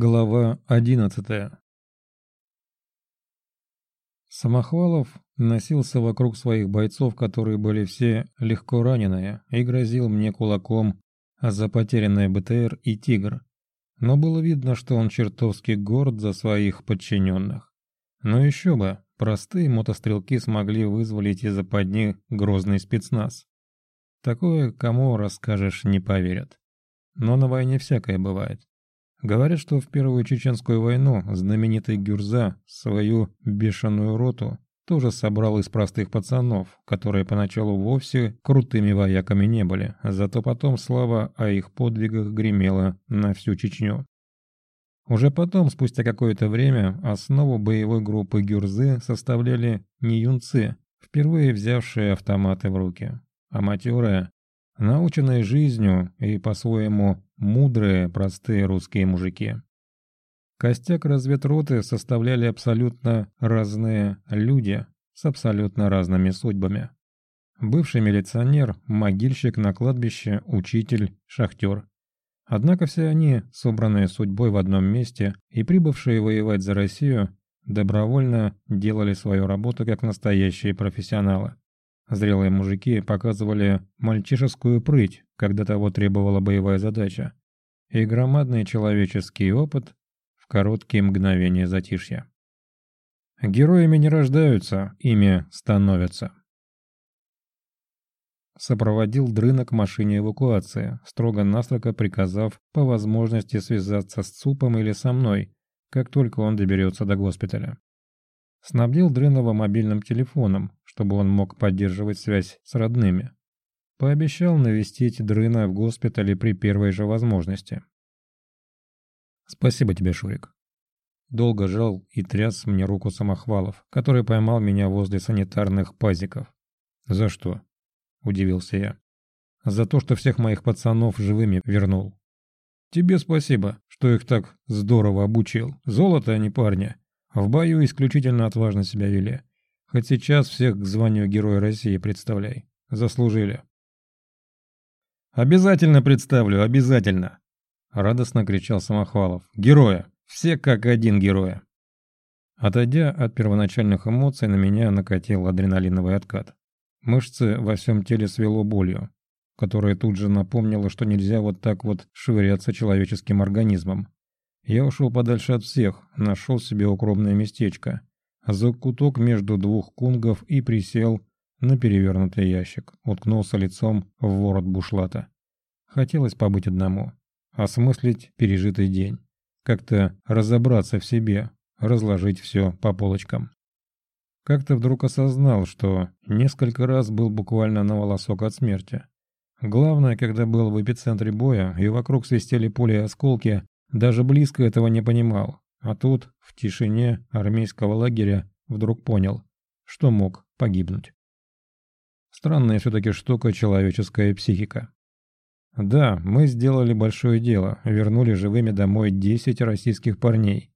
Глава одиннадцатая Самохвалов носился вокруг своих бойцов, которые были все легко раненые, и грозил мне кулаком за потерянное БТР и «Тигр». Но было видно, что он чертовски горд за своих подчиненных. Но еще бы, простые мотострелки смогли вызволить из западни грозный спецназ. Такое кому расскажешь не поверят. Но на войне всякое бывает. Говорят, что в Первую Чеченскую войну знаменитый Гюрза свою бешеную роту тоже собрал из простых пацанов, которые поначалу вовсе крутыми вояками не были, зато потом слава о их подвигах гремела на всю Чечню. Уже потом, спустя какое-то время, основу боевой группы Гюрзы составляли не юнцы, впервые взявшие автоматы в руки, а матерые, наученные жизнью и по-своему мудрые, простые русские мужики. Костяк разведроты составляли абсолютно разные люди с абсолютно разными судьбами. Бывший милиционер, могильщик на кладбище, учитель, шахтер. Однако все они, собранные судьбой в одном месте и прибывшие воевать за Россию, добровольно делали свою работу как настоящие профессионалы. Зрелые мужики показывали мальчишескую прыть, когда того требовала боевая задача, и громадный человеческий опыт в короткие мгновения затишья. Героями не рождаются, ими становятся. Сопроводил Дрына к машине эвакуации, строго-настрого приказав по возможности связаться с ЦУПом или со мной, как только он доберется до госпиталя. Снабдил Дрынова мобильным телефоном, чтобы он мог поддерживать связь с родными. Пообещал навестить Дрына в госпитале при первой же возможности. «Спасибо тебе, Шурик». Долго жал и тряс мне руку Самохвалов, который поймал меня возле санитарных пазиков. «За что?» – удивился я. «За то, что всех моих пацанов живыми вернул». «Тебе спасибо, что их так здорово обучил. Золото они парня. В бою исключительно отважно себя вели. Хоть сейчас всех к званию Героя России представляй. Заслужили. «Обязательно представлю, обязательно!» Радостно кричал Самохвалов. «Героя! Все как один героя!» Отойдя от первоначальных эмоций, на меня накатил адреналиновый откат. Мышцы во всем теле свело болью, которая тут же напомнила, что нельзя вот так вот швыряться человеческим организмом. Я ушел подальше от всех, нашел себе укромное местечко, за куток между двух кунгов и присел на перевернутый ящик, уткнулся лицом в ворот бушлата. Хотелось побыть одному, осмыслить пережитый день, как-то разобраться в себе, разложить все по полочкам. Как-то вдруг осознал, что несколько раз был буквально на волосок от смерти. Главное, когда был в эпицентре боя и вокруг свистели пули и осколки, даже близко этого не понимал, а тут, в тишине армейского лагеря, вдруг понял, что мог погибнуть. Странная все-таки штука человеческая психика. Да, мы сделали большое дело, вернули живыми домой 10 российских парней.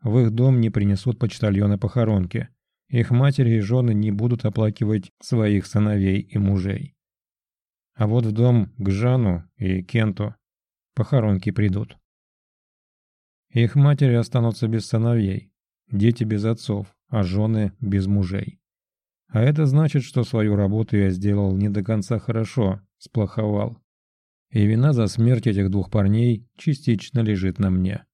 В их дом не принесут почтальоны похоронки. Их матери и жены не будут оплакивать своих сыновей и мужей. А вот в дом к Жану и Кенту похоронки придут. Их матери останутся без сыновей, дети без отцов, а жены без мужей. А это значит, что свою работу я сделал не до конца хорошо, сплоховал. И вина за смерть этих двух парней частично лежит на мне.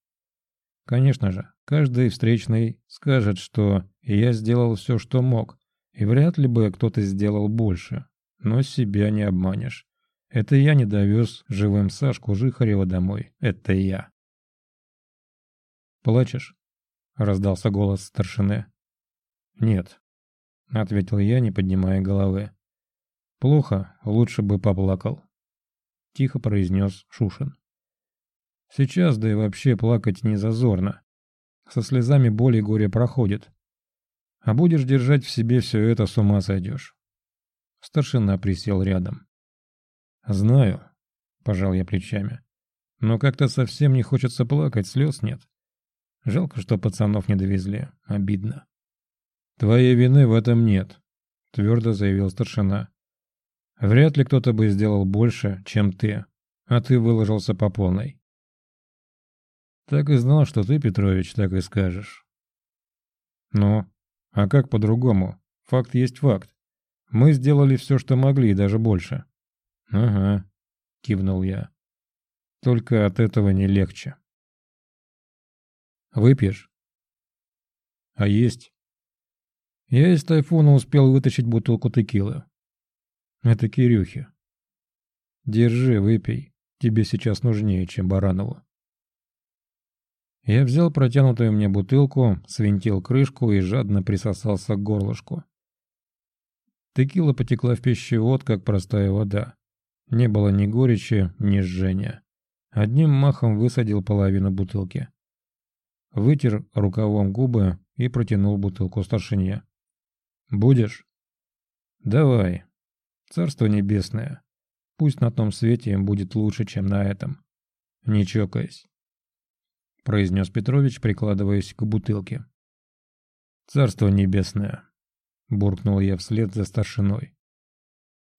Конечно же, каждый встречный скажет, что я сделал все, что мог, и вряд ли бы кто-то сделал больше. Но себя не обманешь. Это я не довез живым Сашку Жихарева домой. Это я. «Плачешь?» — раздался голос старшины. «Нет», — ответил я, не поднимая головы. «Плохо, лучше бы поплакал», — тихо произнес Шушин. «Сейчас, да и вообще плакать не зазорно. Со слезами боли и горе проходит. А будешь держать в себе все это, с ума сойдешь». Старшина присел рядом. «Знаю», — пожал я плечами. «Но как-то совсем не хочется плакать, слез нет. Жалко, что пацанов не довезли. Обидно. «Твоей вины в этом нет», — твердо заявил старшина. «Вряд ли кто-то бы сделал больше, чем ты, а ты выложился по полной. Так и знал, что ты, Петрович, так и скажешь. Ну, а как по-другому? Факт есть факт. Мы сделали все, что могли, и даже больше. Ага, кивнул я. Только от этого не легче. Выпьешь? А есть? Я из тайфуна успел вытащить бутылку текилы. Это Кирюхи. Держи, выпей. Тебе сейчас нужнее, чем Баранову. Я взял протянутую мне бутылку, свинтил крышку и жадно присосался к горлышку. Текила потекла в пищевод, как простая вода. Не было ни горечи, ни жжения. Одним махом высадил половину бутылки. Вытер рукавом губы и протянул бутылку старшине. «Будешь?» «Давай. Царство небесное. Пусть на том свете им будет лучше, чем на этом. Не чокаясь», — произнес Петрович, прикладываясь к бутылке. «Царство небесное», — буркнул я вслед за старшиной.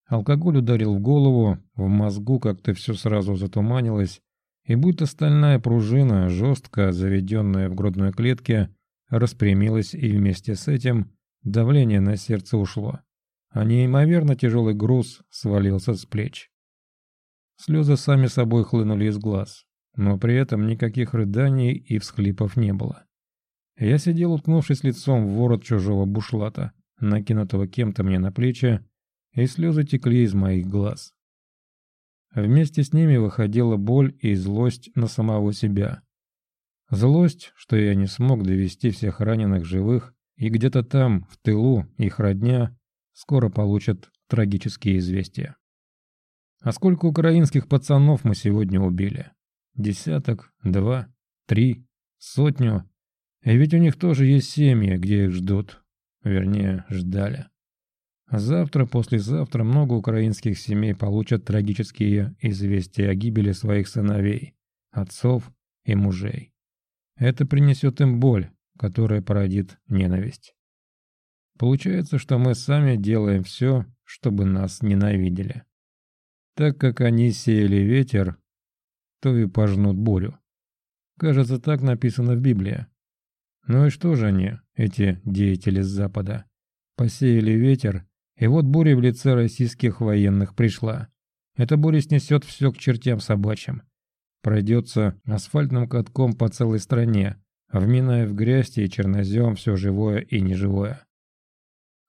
Алкоголь ударил в голову, в мозгу как-то все сразу затуманилось, и будто стальная пружина, жестко заведенная в грудной клетке, распрямилась, и вместе с этим давление на сердце ушло, а неимоверно тяжелый груз свалился с плеч. Слезы сами собой хлынули из глаз, но при этом никаких рыданий и всхлипов не было. Я сидел, уткнувшись лицом в ворот чужого бушлата, накинутого кем-то мне на плечи, и слезы текли из моих глаз. Вместе с ними выходила боль и злость на самого себя. Злость, что я не смог довести всех раненых живых, и где-то там, в тылу, их родня, скоро получат трагические известия. А сколько украинских пацанов мы сегодня убили? Десяток, два, три, сотню. И ведь у них тоже есть семьи, где их ждут. Вернее, ждали. Завтра, послезавтра много украинских семей получат трагические известия о гибели своих сыновей, отцов и мужей. Это принесет им боль, которая породит ненависть. Получается, что мы сами делаем все, чтобы нас ненавидели. Так как они сеяли ветер, то и пожнут бурю. Кажется, так написано в Библии. Ну и что же они, эти деятели с Запада? Посеяли ветер, и вот буря в лице российских военных пришла. Эта буря снесет все к чертям собачьим. Пройдется асфальтным катком по целой стране, вминая в грязь и чернозем все живое и неживое.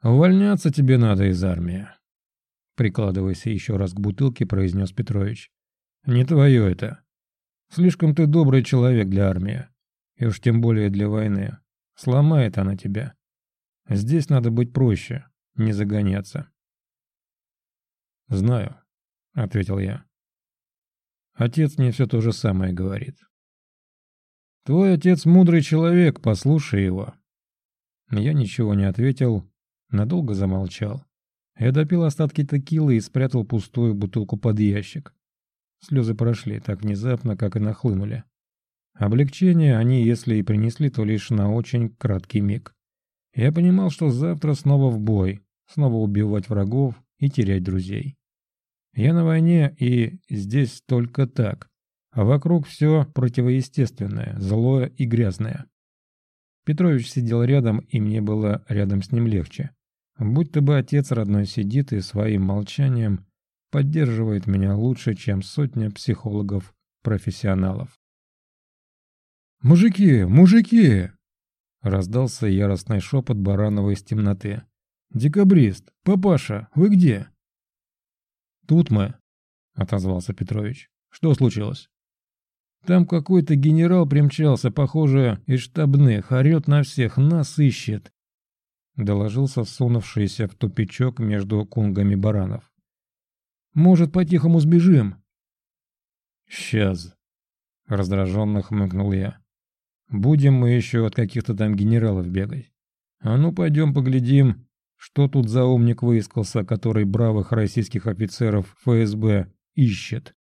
«Увольняться тебе надо из армии», — прикладываясь еще раз к бутылке, произнес Петрович. «Не твое это. Слишком ты добрый человек для армии, и уж тем более для войны. Сломает она тебя. Здесь надо быть проще, не загоняться». «Знаю», — ответил я. Отец мне все то же самое говорит. «Твой отец мудрый человек, послушай его». Я ничего не ответил, надолго замолчал. Я допил остатки текилы и спрятал пустую бутылку под ящик. Слезы прошли так внезапно, как и нахлынули. Облегчение они, если и принесли, то лишь на очень краткий миг. Я понимал, что завтра снова в бой, снова убивать врагов и терять друзей. Я на войне, и здесь только так а вокруг все противоестественное, злое и грязное. Петрович сидел рядом, и мне было рядом с ним легче. Будь-то бы отец родной сидит и своим молчанием поддерживает меня лучше, чем сотня психологов-профессионалов. «Мужики! Мужики!» Раздался яростный шепот Баранова из темноты. «Декабрист! Папаша! Вы где?» «Тут мы», — отозвался Петрович. «Что случилось?» Там какой-то генерал примчался, похоже, из штабных, орет на всех, нас ищет. Доложился сунувшийся в тупичок между кунгами баранов. Может, по-тихому сбежим? Сейчас. Раздраженно хмыкнул я. Будем мы еще от каких-то там генералов бегать. А ну пойдем поглядим, что тут за умник выискался, который бравых российских офицеров ФСБ ищет.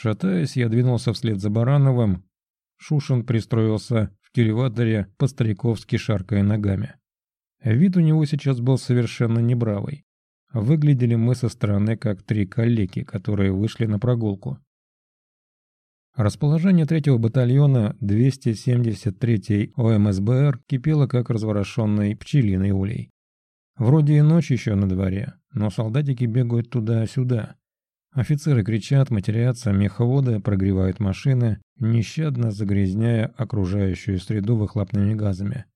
Шатаясь, я двинулся вслед за Барановым. Шушин пристроился в кильваторе, по-стариковски шаркая ногами. Вид у него сейчас был совершенно небравый. Выглядели мы со стороны как три коллеги, которые вышли на прогулку. Расположение третьего батальона 273-й ОМСБР кипело как разворошенный пчелиный улей. Вроде и ночь еще на дворе, но солдатики бегают туда-сюда. Офицеры кричат, матерятся, меховоды прогревают машины, нещадно загрязняя окружающую среду выхлопными газами.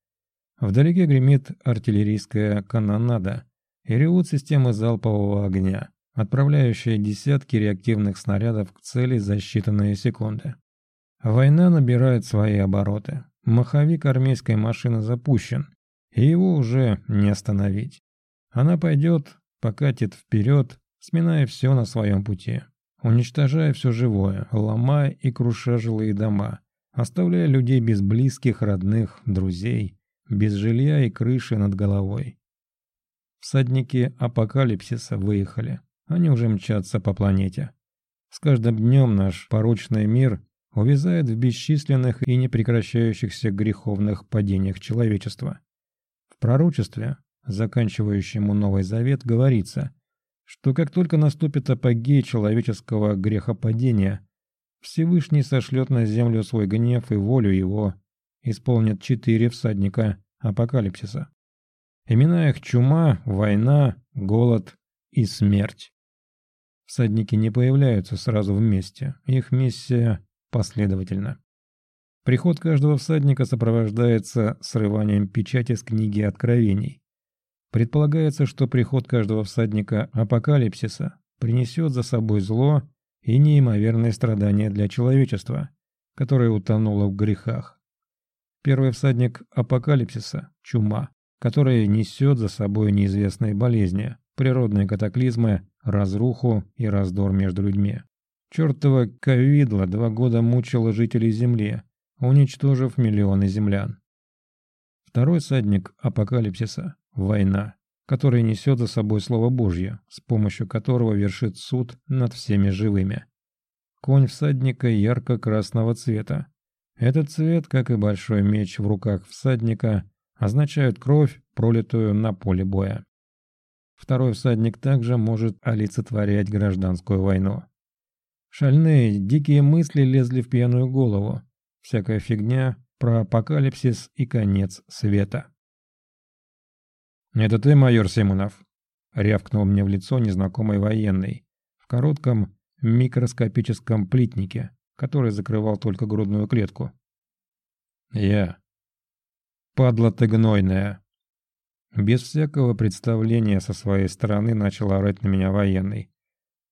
Вдалеке гремит артиллерийская канонада и ревут системы залпового огня отправляющая десятки реактивных снарядов к цели за считанные секунды. Война набирает свои обороты. Маховик армейской машины запущен, и его уже не остановить. Она пойдет, покатит вперед, сминая все на своем пути, уничтожая все живое, ломая и круша жилые дома, оставляя людей без близких, родных, друзей, без жилья и крыши над головой. Всадники апокалипсиса выехали. Они уже мчатся по планете. С каждым днем наш порочный мир увязает в бесчисленных и непрекращающихся греховных падениях человечества. В пророчестве, заканчивающему Новый Завет, говорится, что как только наступит апогей человеческого грехопадения, Всевышний сошлет на землю свой гнев и волю его, исполнят четыре всадника апокалипсиса. Имена их чума, война, голод и смерть. Всадники не появляются сразу вместе, их миссия последовательна. Приход каждого всадника сопровождается срыванием печати с книги Откровений. Предполагается, что приход каждого всадника апокалипсиса принесет за собой зло и неимоверные страдания для человечества, которое утонуло в грехах. Первый всадник апокалипсиса – чума, которая несет за собой неизвестные болезни, природные катаклизмы, разруху и раздор между людьми. Чертова ковидла два года мучила жителей Земли, уничтожив миллионы землян. Второй садник апокалипсиса – война, которая несет за собой Слово Божье, с помощью которого вершит суд над всеми живыми. Конь всадника ярко-красного цвета. Этот цвет, как и большой меч в руках всадника, означает кровь, пролитую на поле боя. Второй всадник также может олицетворять гражданскую войну. Шальные, дикие мысли лезли в пьяную голову. Всякая фигня про апокалипсис и конец света. «Это ты, майор Симонов?» — рявкнул мне в лицо незнакомый военный в коротком микроскопическом плитнике, который закрывал только грудную клетку. «Я». «Падла ты гнойная!» Без всякого представления со своей стороны начал орать на меня военный.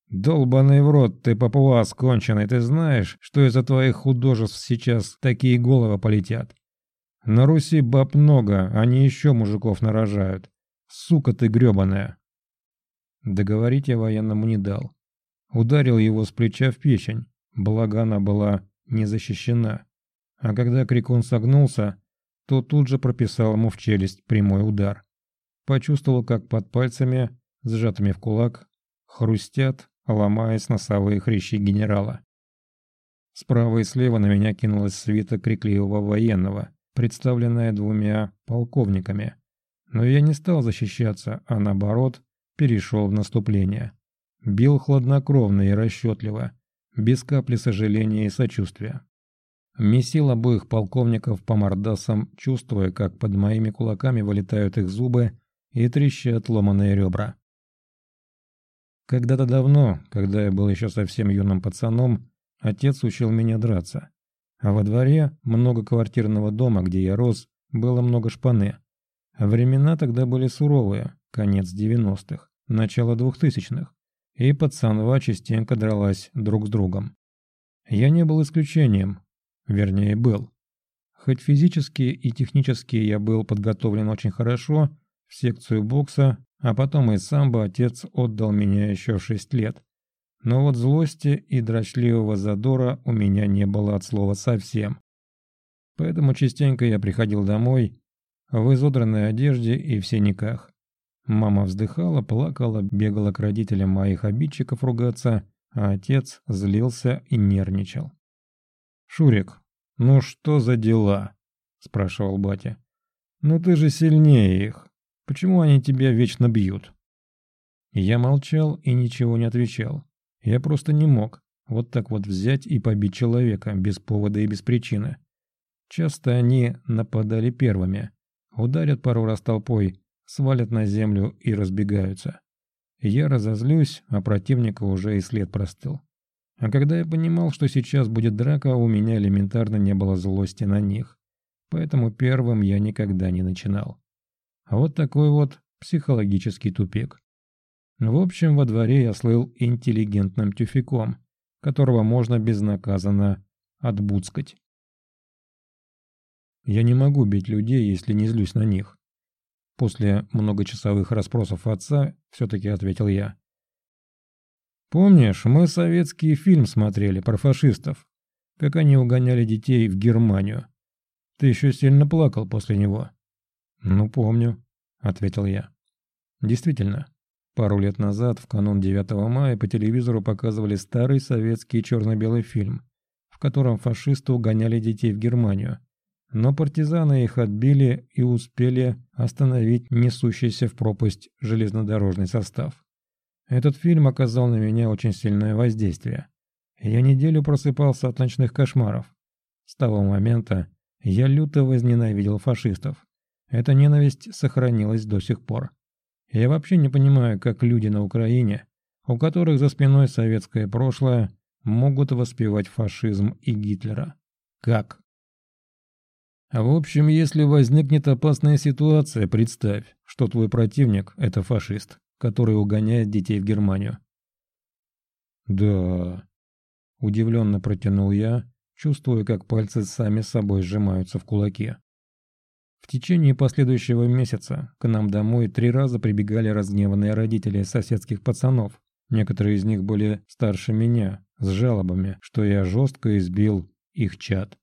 «Долбаный в рот, ты папуас конченый, ты знаешь, что из-за твоих художеств сейчас такие головы полетят? На Руси баб много, они еще мужиков нарожают. Сука ты гребаная!» Договорить я военному не дал. Ударил его с плеча в печень, благо она была не защищена. А когда крикун согнулся, то тут же прописал ему в челюсть прямой удар. Почувствовал, как под пальцами, сжатыми в кулак, хрустят, ломаясь носовые хрящи генерала. Справа и слева на меня кинулась свита крикливого военного, представленная двумя полковниками. Но я не стал защищаться, а наоборот, перешел в наступление. Бил хладнокровно и расчетливо, без капли сожаления и сочувствия. Месил обоих полковников по мордасам, чувствуя, как под моими кулаками вылетают их зубы и трещат ломаные ребра. Когда-то давно, когда я был еще совсем юным пацаном, отец учил меня драться. А во дворе многоквартирного дома, где я рос, было много шпаны. Времена тогда были суровые, конец 90-х, начало 2000-х, и пацанва частенько дралась друг с другом. Я не был исключением, вернее был. Хоть физически и технически я был подготовлен очень хорошо, в секцию бокса, а потом и самбо отец отдал меня еще в шесть лет. Но вот злости и дрочливого задора у меня не было от слова совсем. Поэтому частенько я приходил домой в изодранной одежде и в синяках. Мама вздыхала, плакала, бегала к родителям моих обидчиков ругаться, а отец злился и нервничал. «Шурик, ну что за дела?» – спрашивал батя. «Ну ты же сильнее их. Почему они тебя вечно бьют?» Я молчал и ничего не отвечал. Я просто не мог. вот так вот взять и побить человека без повода и без причины. Часто они нападали первыми, ударят пару раз толпой, свалят на землю и разбегаются. Я разозлюсь, а противника уже и след простыл. А когда я понимал, что сейчас будет драка, у меня элементарно не было злости на них. Поэтому первым я никогда не начинал. А вот такой вот психологический тупик. В общем, во дворе я слыл интеллигентным тюфяком, которого можно безнаказанно отбуцкать. Я не могу бить людей, если не злюсь на них. После многочасовых расспросов отца все-таки ответил я. Помнишь, мы советский фильм смотрели про фашистов, как они угоняли детей в Германию. Ты еще сильно плакал после него. Ну, помню, ответил я. Действительно, пару лет назад, в канун 9 мая, по телевизору показывали старый советский черно-белый фильм, в котором фашисты угоняли детей в Германию но партизаны их отбили и успели остановить несущийся в пропасть железнодорожный состав. Этот фильм оказал на меня очень сильное воздействие. Я неделю просыпался от ночных кошмаров. С того момента я люто возненавидел фашистов. Эта ненависть сохранилась до сих пор. Я вообще не понимаю, как люди на Украине, у которых за спиной советское прошлое, могут воспевать фашизм и Гитлера. Как? В общем, если возникнет опасная ситуация, представь, что твой противник – это фашист, который угоняет детей в Германию. Да, удивленно протянул я, чувствуя, как пальцы сами собой сжимаются в кулаке. В течение последующего месяца к нам домой три раза прибегали разгневанные родители соседских пацанов. Некоторые из них были старше меня, с жалобами, что я жестко избил их чад.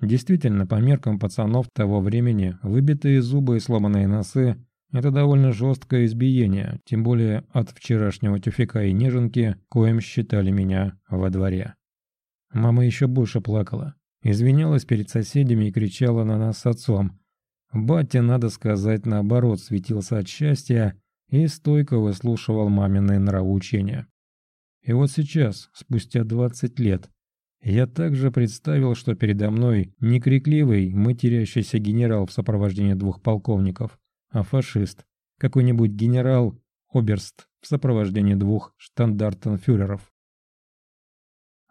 Действительно, по меркам пацанов того времени, выбитые зубы и сломанные носы – это довольно жесткое избиение, тем более от вчерашнего тюфяка и неженки, коим считали меня во дворе. Мама еще больше плакала, извинялась перед соседями и кричала на нас с отцом. Батя, надо сказать, наоборот, светился от счастья и стойко выслушивал мамины нравоучения. И вот сейчас, спустя 20 лет, я также представил, что передо мной не крикливый, матерящийся генерал в сопровождении двух полковников, а фашист, какой-нибудь генерал-оберст в сопровождении двух штандартенфюреров.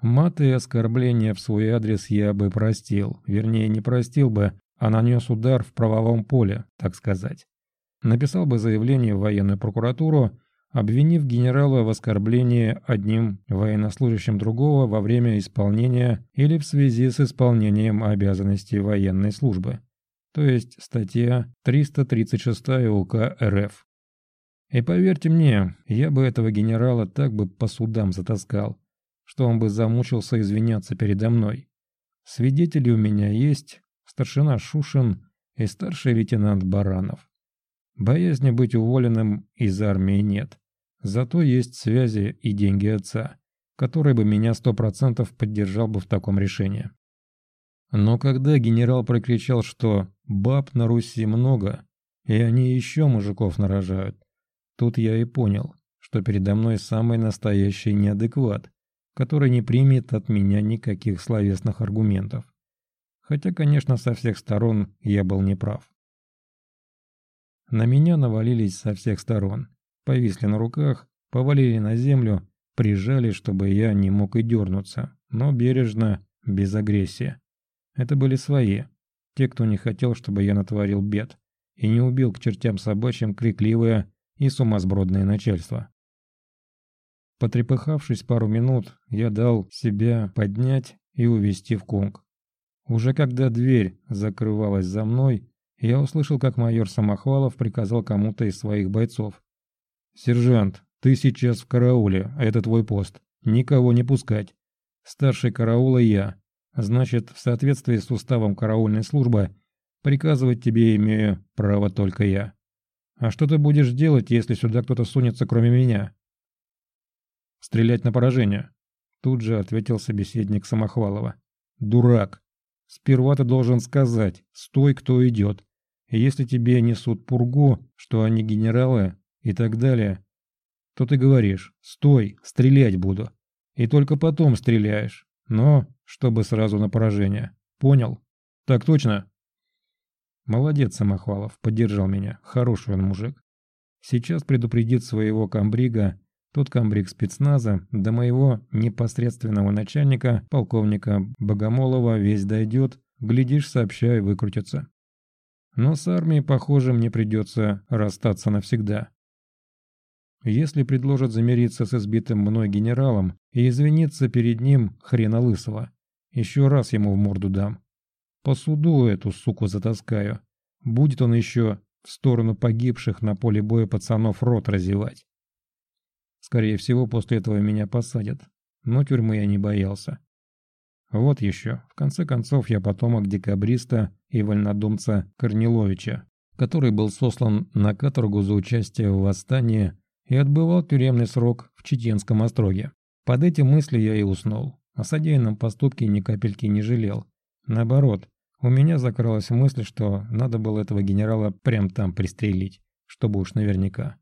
Маты и оскорбления в свой адрес я бы простил, вернее не простил бы, а нанес удар в правовом поле, так сказать. Написал бы заявление в военную прокуратуру обвинив генерала в оскорблении одним военнослужащим другого во время исполнения или в связи с исполнением обязанностей военной службы, то есть статья 336 УК РФ. И поверьте мне, я бы этого генерала так бы по судам затаскал, что он бы замучился извиняться передо мной. Свидетели у меня есть, старшина Шушин и старший лейтенант Баранов. Боязни быть уволенным из армии нет. Зато есть связи и деньги отца, который бы меня сто процентов поддержал бы в таком решении. Но когда генерал прокричал, что «баб на Руси много, и они еще мужиков нарожают», тут я и понял, что передо мной самый настоящий неадекват, который не примет от меня никаких словесных аргументов. Хотя, конечно, со всех сторон я был неправ. На меня навалились со всех сторон повисли на руках, повалили на землю, прижали, чтобы я не мог и дернуться, но бережно, без агрессии. Это были свои, те, кто не хотел, чтобы я натворил бед, и не убил к чертям собачьим крикливое и сумасбродное начальство. Потрепыхавшись пару минут, я дал себя поднять и увести в конг. Уже когда дверь закрывалась за мной, я услышал, как майор Самохвалов приказал кому-то из своих бойцов «Сержант, ты сейчас в карауле, а это твой пост. Никого не пускать. Старший караула я. Значит, в соответствии с уставом караульной службы, приказывать тебе имею право только я. А что ты будешь делать, если сюда кто-то сунется, кроме меня?» «Стрелять на поражение», — тут же ответил собеседник Самохвалова. «Дурак. Сперва ты должен сказать, стой, кто идет. Если тебе несут пургу, что они генералы, и так далее, то ты говоришь «Стой, стрелять буду». и только потом стреляешь. Но, чтобы сразу на поражение. Понял? Так точно?» «Молодец, Самохвалов, поддержал меня. Хороший он мужик. Сейчас предупредит своего комбрига, тот комбриг спецназа, до моего непосредственного начальника, полковника Богомолова, весь дойдет, глядишь, сообщай, выкрутится. Но с армией, похоже, мне придется расстаться навсегда. Если предложат замириться с избитым мной генералом и извиниться перед ним хрена лысого, еще раз ему в морду дам. По суду эту суку затаскаю. Будет он еще в сторону погибших на поле боя пацанов рот разевать. Скорее всего, после этого меня посадят. Но тюрьмы я не боялся. Вот еще. В конце концов, я потомок декабриста и вольнодумца Корниловича, который был сослан на каторгу за участие в восстании и отбывал тюремный срок в Читенском остроге. Под эти мысли я и уснул. О содеянном поступке ни капельки не жалел. Наоборот, у меня закралась мысль, что надо было этого генерала прям там пристрелить, чтобы уж наверняка.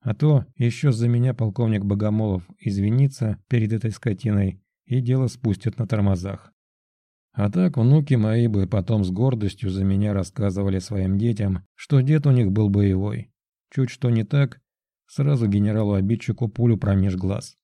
А то еще за меня полковник Богомолов извинится перед этой скотиной и дело спустят на тормозах. А так внуки мои бы потом с гордостью за меня рассказывали своим детям, что дед у них был боевой. Чуть что не так, сразу генералу-обидчику пулю промеж глаз.